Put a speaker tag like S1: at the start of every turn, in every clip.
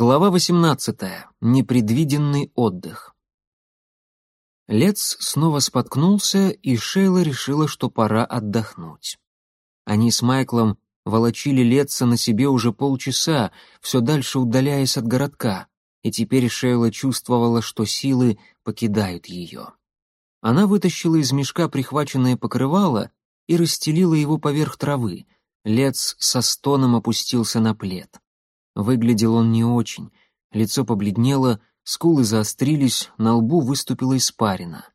S1: Глава 18. Непредвиденный отдых. Лец снова споткнулся, и Шейла решила, что пора отдохнуть. Они с Майклом волочили Летца на себе уже полчаса, все дальше удаляясь от городка, и теперь Шейла чувствовала, что силы покидают ее. Она вытащила из мешка прихваченное покрывало и расстелила его поверх травы. Лец со стоном опустился на плед. Выглядел он не очень. Лицо побледнело, скулы заострились, на лбу выступила испарина.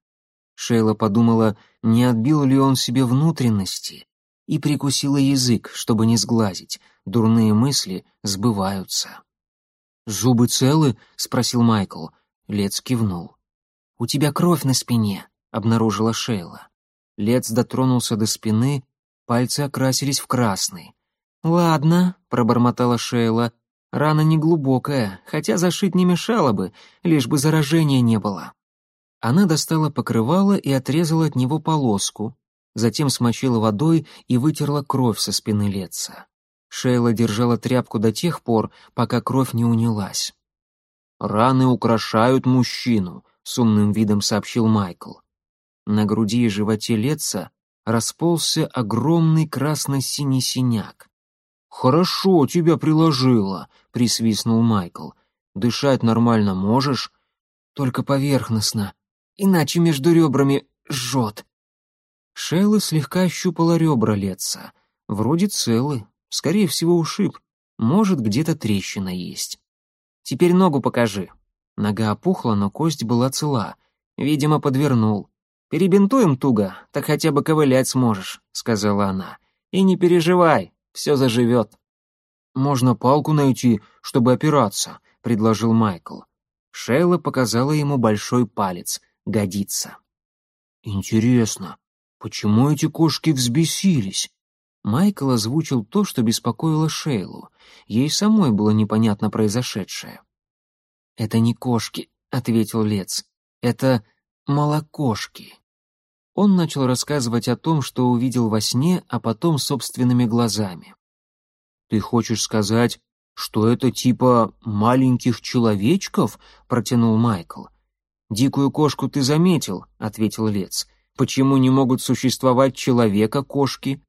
S1: Шейла подумала, не отбил ли он себе внутренности, и прикусила язык, чтобы не сглазить. Дурные мысли сбываются. «Зубы целы?» — спросил Майкл. Лец кивнул. «У тебя кровь на спине», — обнаружила Шейла. Лец дотронулся до спины, пальцы окрасились в красный. «Ладно», — пробормотала Шейла, Рана неглубокая, хотя зашить не мешало бы, лишь бы заражения не было. Она достала покрывало и отрезала от него полоску, затем смочила водой и вытерла кровь со спины Летца. Шейла держала тряпку до тех пор, пока кровь не унялась. «Раны украшают мужчину», — с умным видом сообщил Майкл. На груди и животе Летца расползся огромный красно-синий синяк. «Хорошо тебя приложила», — присвистнул Майкл. «Дышать нормально можешь?» «Только поверхностно, иначе между ребрами жжет». Шейла слегка ощупала ребра Летца. Вроде целы, скорее всего ушиб. Может, где-то трещина есть. «Теперь ногу покажи». Нога опухла, но кость была цела. Видимо, подвернул. «Перебинтуем туго, так хотя бы ковылять сможешь», — сказала она. «И не переживай, все заживет». «Можно палку найти, чтобы опираться», — предложил Майкл. Шейла показала ему большой палец. Годится. «Интересно, почему эти кошки взбесились?» Майкл озвучил то, что беспокоило Шейлу. Ей самой было непонятно произошедшее. «Это не кошки», — ответил Лец. «Это молокошки». Он начал рассказывать о том, что увидел во сне, а потом собственными глазами. «Ты хочешь сказать, что это типа маленьких человечков?» — протянул Майкл. «Дикую кошку ты заметил», — ответил Лец. «Почему не могут существовать человека-кошки?»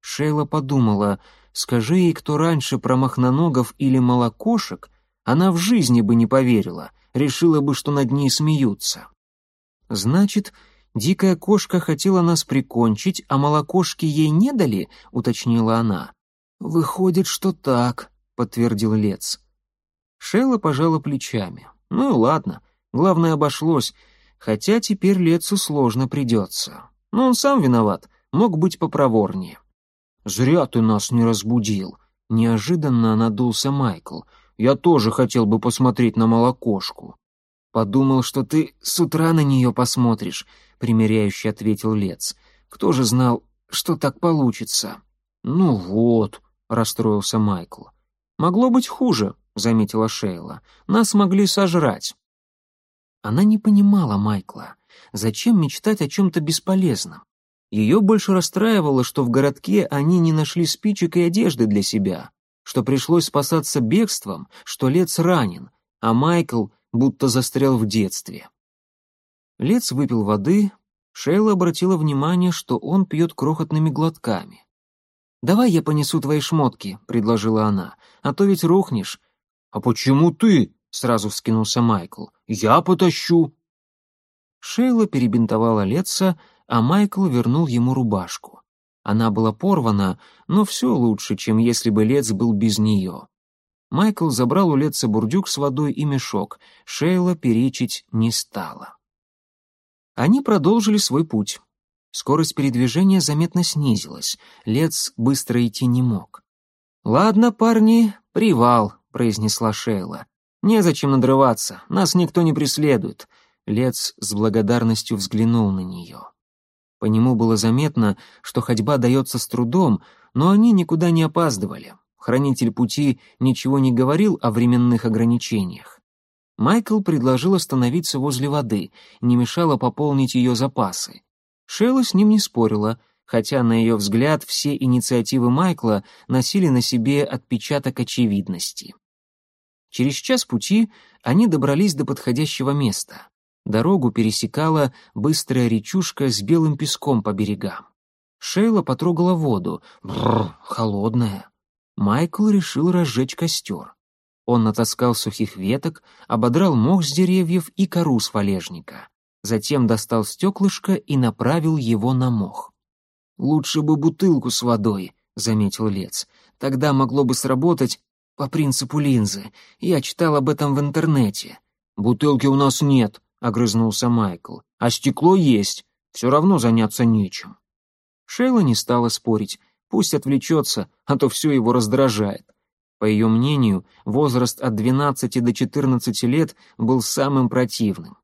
S1: Шейла подумала, скажи ей, кто раньше про махноногов или молокошек, она в жизни бы не поверила, решила бы, что над ней смеются. «Значит, «Дикая кошка хотела нас прикончить, а молокошки ей не дали?» — уточнила она. «Выходит, что так», — подтвердил Лец. Шелла пожала плечами. «Ну ладно, главное обошлось, хотя теперь Лецу сложно придется. Но он сам виноват, мог быть попроворнее». «Зря ты нас не разбудил», — неожиданно надулся Майкл. «Я тоже хотел бы посмотреть на молокошку». «Подумал, что ты с утра на нее посмотришь», — примиряюще ответил Лец. «Кто же знал, что так получится?» «Ну вот», — расстроился Майкл. «Могло быть хуже», — заметила Шейла. «Нас могли сожрать». Она не понимала Майкла. Зачем мечтать о чем-то бесполезном? Ее больше расстраивало, что в городке они не нашли спичек и одежды для себя, что пришлось спасаться бегством, что Лец ранен, а Майкл будто застрял в детстве. Лец выпил воды, Шейла обратила внимание, что он пьет крохотными глотками. «Давай я понесу твои шмотки», — предложила она, — «а то ведь рухнешь». «А почему ты?» — сразу вскинулся Майкл. «Я потащу». Шейла перебинтовала Летца, а Майкл вернул ему рубашку. Она была порвана, но все лучше, чем если бы Лец был без нее. Майкл забрал у Летца бурдюк с водой и мешок. Шейла перечить не стала. Они продолжили свой путь. Скорость передвижения заметно снизилась. Лец быстро идти не мог. «Ладно, парни, привал», — произнесла Шейла. «Незачем надрываться, нас никто не преследует». Лец с благодарностью взглянул на нее. По нему было заметно, что ходьба дается с трудом, но они никуда не опаздывали. Хранитель пути ничего не говорил о временных ограничениях. Майкл предложил остановиться возле воды, не мешало пополнить ее запасы. Шейла с ним не спорила, хотя, на ее взгляд, все инициативы Майкла носили на себе отпечаток очевидности. Через час пути они добрались до подходящего места. Дорогу пересекала быстрая речушка с белым песком по берегам. Шейла потрогала воду. Бррр, холодная. Майкл решил разжечь костер. Он натаскал сухих веток, ободрал мох с деревьев и кору с валежника. Затем достал стеклышко и направил его на мох. «Лучше бы бутылку с водой», — заметил Лец. «Тогда могло бы сработать по принципу линзы. Я читал об этом в интернете». «Бутылки у нас нет», — огрызнулся Майкл. «А стекло есть. Все равно заняться нечем». Шейла не стала спорить. Пусть отвлечется, а то все его раздражает. По ее мнению, возраст от 12 до 14 лет был самым противным.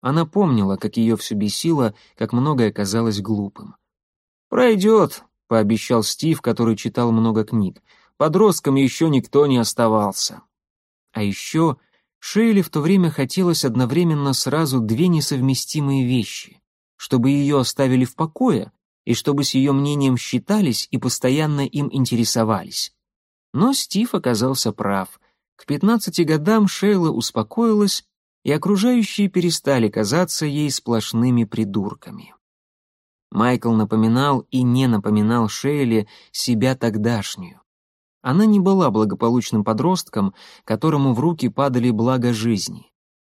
S1: Она помнила, как ее все бесило, как многое казалось глупым. «Пройдет», — пообещал Стив, который читал много книг. «Подростком еще никто не оставался». А еще Шейли в то время хотелось одновременно сразу две несовместимые вещи. Чтобы ее оставили в покое, и чтобы с ее мнением считались и постоянно им интересовались. Но Стив оказался прав. К 15 годам Шейла успокоилась, и окружающие перестали казаться ей сплошными придурками. Майкл напоминал и не напоминал Шейле себя тогдашнюю. Она не была благополучным подростком, которому в руки падали блага жизни.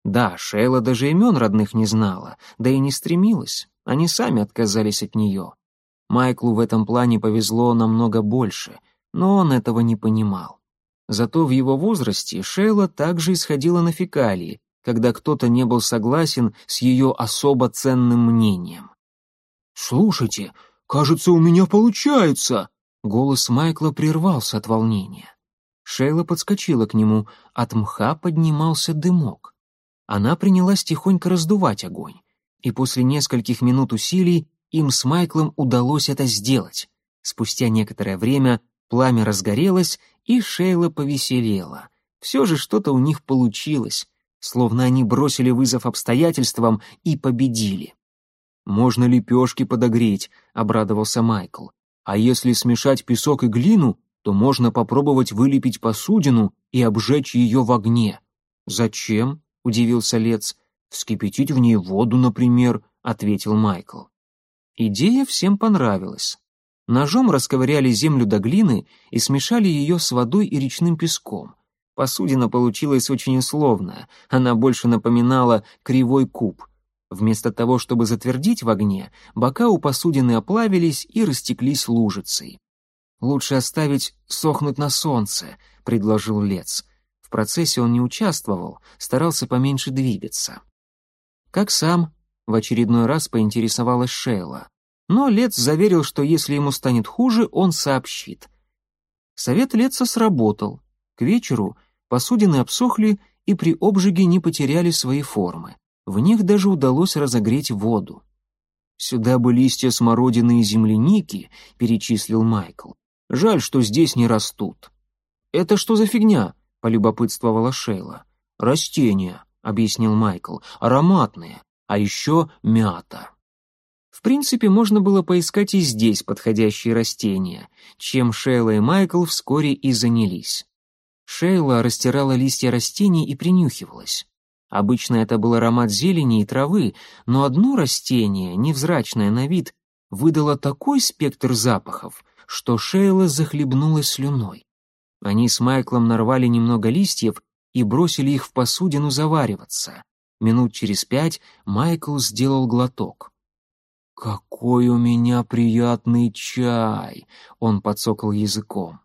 S1: Да, Шейла даже имен родных не знала, да и не стремилась, они сами отказались от нее. Майклу в этом плане повезло намного больше — но он этого не понимал. Зато в его возрасте Шейла также исходила на фекалии, когда кто-то не был согласен с ее особо ценным мнением. «Слушайте, кажется, у меня получается!» Голос Майкла прервался от волнения. Шейла подскочила к нему, от мха поднимался дымок. Она принялась тихонько раздувать огонь, и после нескольких минут усилий им с Майклом удалось это сделать. Спустя некоторое время Пламя разгорелось, и Шейла повеселела. Все же что-то у них получилось, словно они бросили вызов обстоятельствам и победили. «Можно лепешки подогреть», — обрадовался Майкл. «А если смешать песок и глину, то можно попробовать вылепить посудину и обжечь ее в огне». «Зачем?» — удивился Лец. «Вскипятить в ней воду, например», — ответил Майкл. Идея всем понравилась. Ножом расковыряли землю до глины и смешали ее с водой и речным песком. Посудина получилась очень условная, она больше напоминала кривой куб. Вместо того, чтобы затвердить в огне, бока у посудины оплавились и растеклись лужицей. «Лучше оставить сохнуть на солнце», — предложил Лец. В процессе он не участвовал, старался поменьше двигаться. «Как сам?» — в очередной раз поинтересовалась Шейла но Лец заверил, что если ему станет хуже, он сообщит. Совет Леца сработал. К вечеру посудины обсохли и при обжиге не потеряли свои формы. В них даже удалось разогреть воду. «Сюда бы листья смородины и земляники», — перечислил Майкл. «Жаль, что здесь не растут». «Это что за фигня?» — полюбопытствовала Шейла. «Растения», — объяснил Майкл, — «ароматные, а еще мята». В принципе, можно было поискать и здесь подходящие растения, чем Шейла и Майкл вскоре и занялись. Шейла растирала листья растений и принюхивалась. Обычно это был аромат зелени и травы, но одно растение, невзрачное на вид, выдало такой спектр запахов, что Шейла захлебнулась слюной. Они с Майклом нарвали немного листьев и бросили их в посудину завариваться. Минут через пять Майкл сделал глоток. «Какой у меня приятный чай!» — он подсокал языком.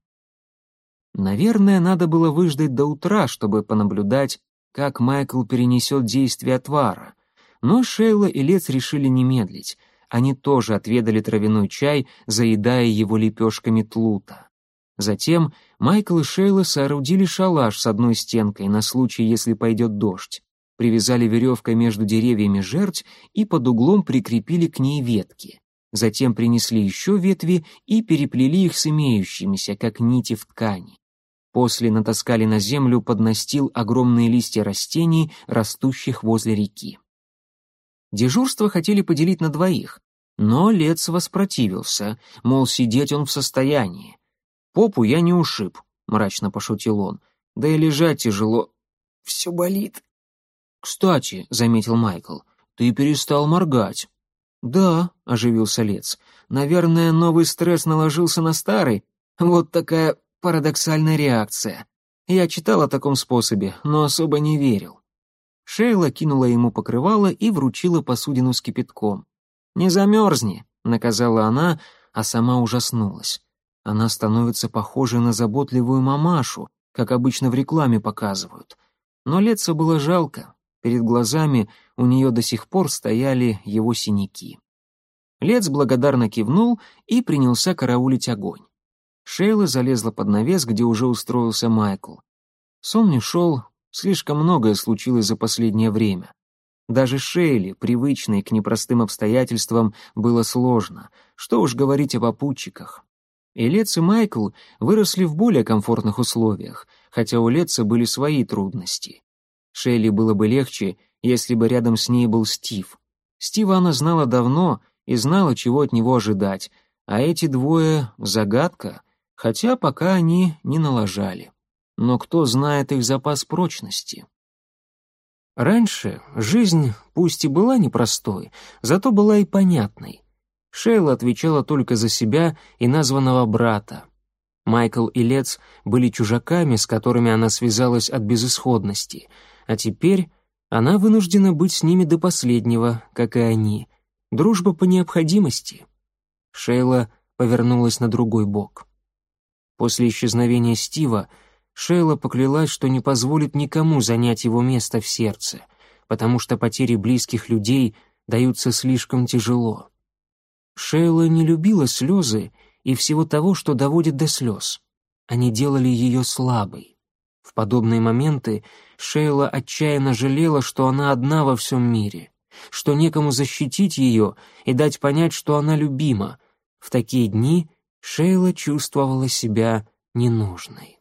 S1: Наверное, надо было выждать до утра, чтобы понаблюдать, как Майкл перенесет действие отвара. Но Шейла и Лец решили не медлить. Они тоже отведали травяной чай, заедая его лепешками тлута. Затем Майкл и Шейла соорудили шалаш с одной стенкой на случай, если пойдет дождь привязали веревкой между деревьями жерть и под углом прикрепили к ней ветки. Затем принесли еще ветви и переплели их с имеющимися, как нити в ткани. После натаскали на землю под настил огромные листья растений, растущих возле реки. Дежурство хотели поделить на двоих, но Лец воспротивился, мол, сидеть он в состоянии. «Попу я не ушиб», — мрачно пошутил он, — «да и лежать тяжело,
S2: все болит».
S1: «Кстати», — заметил Майкл, — «ты перестал моргать». «Да», — оживился Лец, — «наверное, новый стресс наложился на старый. Вот такая парадоксальная реакция. Я читал о таком способе, но особо не верил». Шейла кинула ему покрывало и вручила посудину с кипятком. «Не замерзни», — наказала она, а сама ужаснулась. Она становится похожей на заботливую мамашу, как обычно в рекламе показывают. Но Летца было жалко. Перед глазами у нее до сих пор стояли его синяки. Лец благодарно кивнул и принялся караулить огонь. Шейла залезла под навес, где уже устроился Майкл. Сон не шел, слишком многое случилось за последнее время. Даже Шейли, привычной к непростым обстоятельствам, было сложно. Что уж говорить о попутчиках. И Лец и Майкл выросли в более комфортных условиях, хотя у Леца были свои трудности. Шейли было бы легче, если бы рядом с ней был Стив. Стива она знала давно и знала, чего от него ожидать, а эти двое — загадка, хотя пока они не налажали. Но кто знает их запас прочности? Раньше жизнь, пусть и была непростой, зато была и понятной. Шейла отвечала только за себя и названного брата. Майкл и Лец были чужаками, с которыми она связалась от безысходности, а теперь она вынуждена быть с ними до последнего, как и они. Дружба по необходимости. Шейла повернулась на другой бок. После исчезновения Стива Шейла поклялась, что не позволит никому занять его место в сердце, потому что потери близких людей даются слишком тяжело. Шейла не любила слезы и всего того, что доводит до слез. Они делали ее слабой. Подобные моменты Шейла отчаянно жалела, что она одна во всем мире, что некому защитить ее и дать понять, что она любима. В такие дни Шейла чувствовала себя ненужной.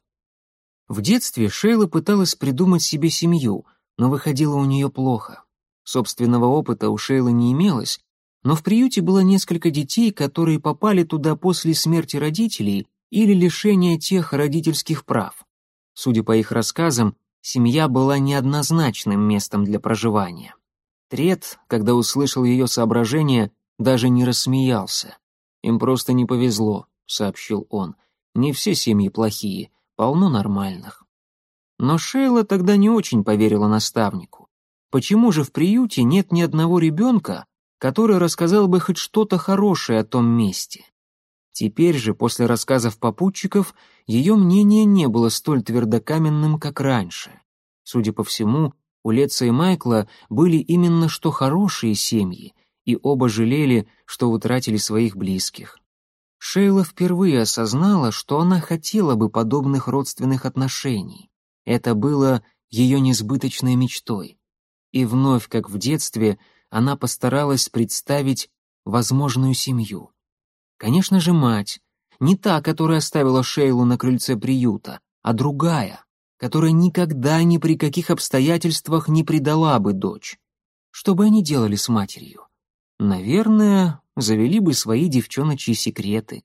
S1: В детстве Шейла пыталась придумать себе семью, но выходило у нее плохо. Собственного опыта у Шейлы не имелось, но в приюте было несколько детей, которые попали туда после смерти родителей или лишения тех родительских прав. Судя по их рассказам, семья была неоднозначным местом для проживания. Трет, когда услышал ее соображения, даже не рассмеялся. «Им просто не повезло», — сообщил он. «Не все семьи плохие, полно нормальных. Но Шейла тогда не очень поверила наставнику. Почему же в приюте нет ни одного ребенка, который рассказал бы хоть что-то хорошее о том месте? Теперь же, после рассказов попутчиков, ее мнение не было столь твердокаменным, как раньше. Судя по всему, у Леца и Майкла были именно что хорошие семьи, и оба жалели, что утратили своих близких. Шейла впервые осознала, что она хотела бы подобных родственных отношений. Это было ее несбыточной мечтой. И вновь, как в детстве, она постаралась представить возможную семью. Конечно же, мать. Не та, которая оставила Шейлу на крыльце приюта, а другая, которая никогда ни при каких обстоятельствах не предала бы дочь. Что бы они делали с матерью? Наверное, завели бы свои девчоночьи секреты.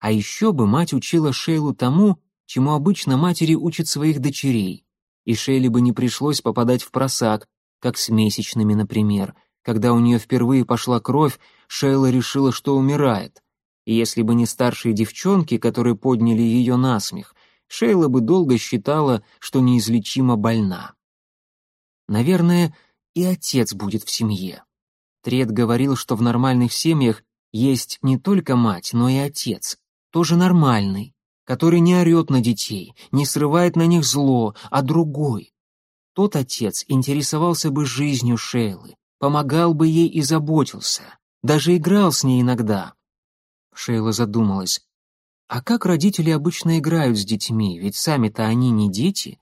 S1: А еще бы мать учила Шейлу тому, чему обычно матери учат своих дочерей. И Шейле бы не пришлось попадать в просак, как с месячными, например. Когда у нее впервые пошла кровь, Шейла решила, что умирает. И если бы не старшие девчонки, которые подняли ее на смех, Шейла бы долго считала, что неизлечимо больна. Наверное, и отец будет в семье. Тред говорил, что в нормальных семьях есть не только мать, но и отец, тоже нормальный, который не орет на детей, не срывает на них зло, а другой. Тот отец интересовался бы жизнью Шейлы, помогал бы ей и заботился, даже играл с ней иногда. Шейла задумалась. А как родители обычно играют с детьми, ведь сами-то они не дети?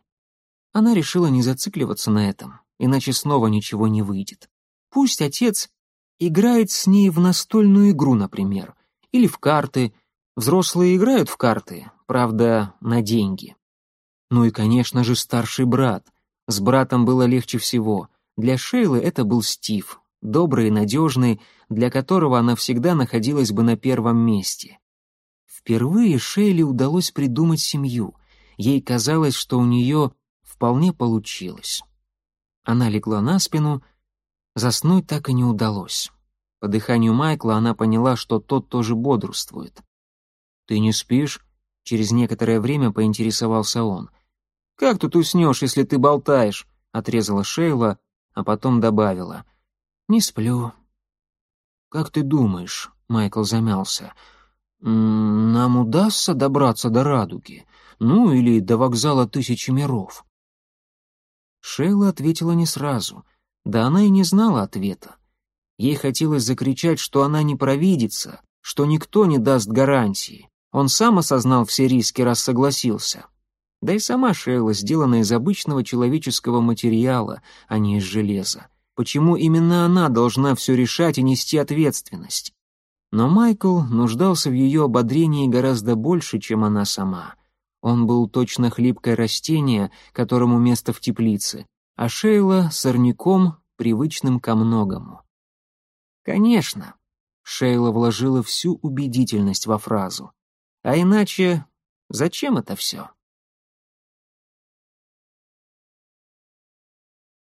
S1: Она решила не зацикливаться на этом, иначе снова ничего не выйдет. Пусть отец играет с ней в настольную игру, например, или в карты. Взрослые играют в карты, правда, на деньги. Ну и, конечно же, старший брат. С братом было легче всего. Для Шейлы это был Стив, добрый и надежный, для которого она всегда находилась бы на первом месте. Впервые Шейле удалось придумать семью. Ей казалось, что у нее вполне получилось. Она легла на спину, заснуть так и не удалось. По дыханию Майкла она поняла, что тот тоже бодрствует. «Ты не спишь?» — через некоторое время поинтересовался он. «Как тут уснешь, если ты болтаешь?» — отрезала Шейла, а потом добавила. «Не сплю». «Как ты думаешь?» — Майкл замялся. «Нам удастся добраться до радуги? Ну, или до вокзала Тысячи миров?» Шейла ответила не сразу. Да она и не знала ответа. Ей хотелось закричать, что она не провидится, что никто не даст гарантии. Он сам осознал все риски, раз согласился. Да и сама Шейла сделана из обычного человеческого материала, а не из железа. Почему именно она должна все решать и нести ответственность? Но Майкл нуждался в ее ободрении гораздо больше, чем она сама. Он был точно хлипкое растение, которому место в теплице, а Шейла — сорняком, привычным ко многому. «Конечно», — Шейла вложила всю убедительность во фразу. «А иначе зачем это все?»